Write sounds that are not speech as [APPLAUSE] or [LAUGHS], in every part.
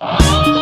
Oh. [LAUGHS]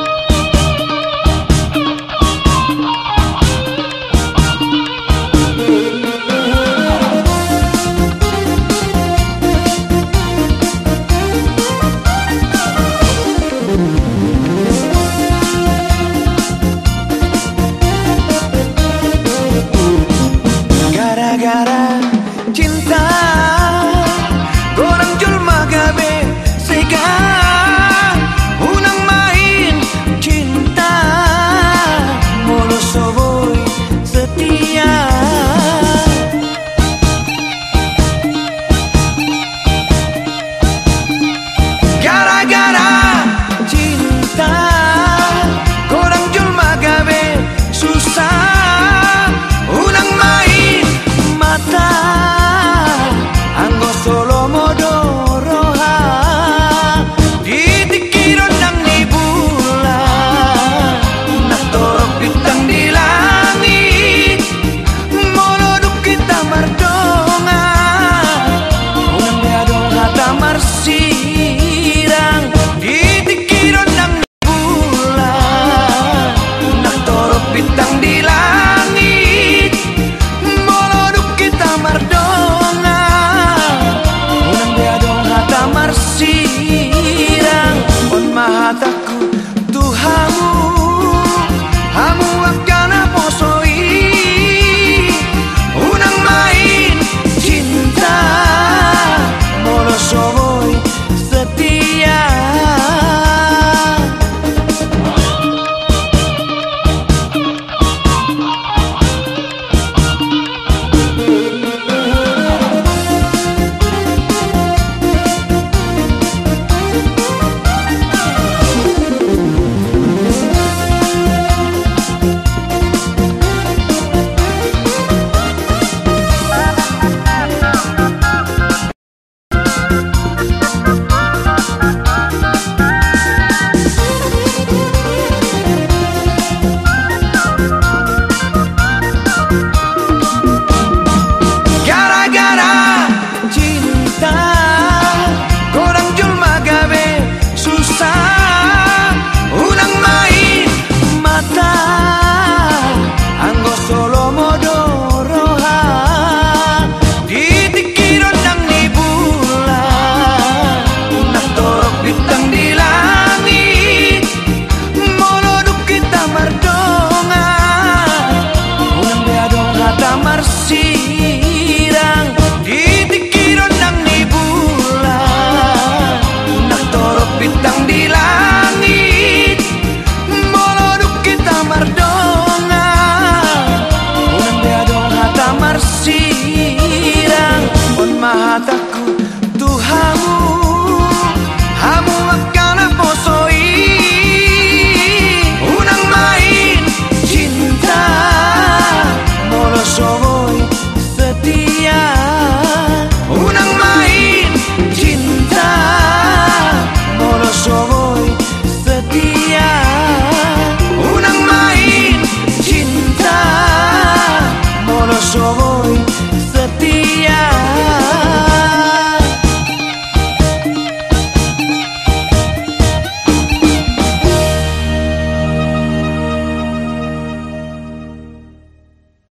yo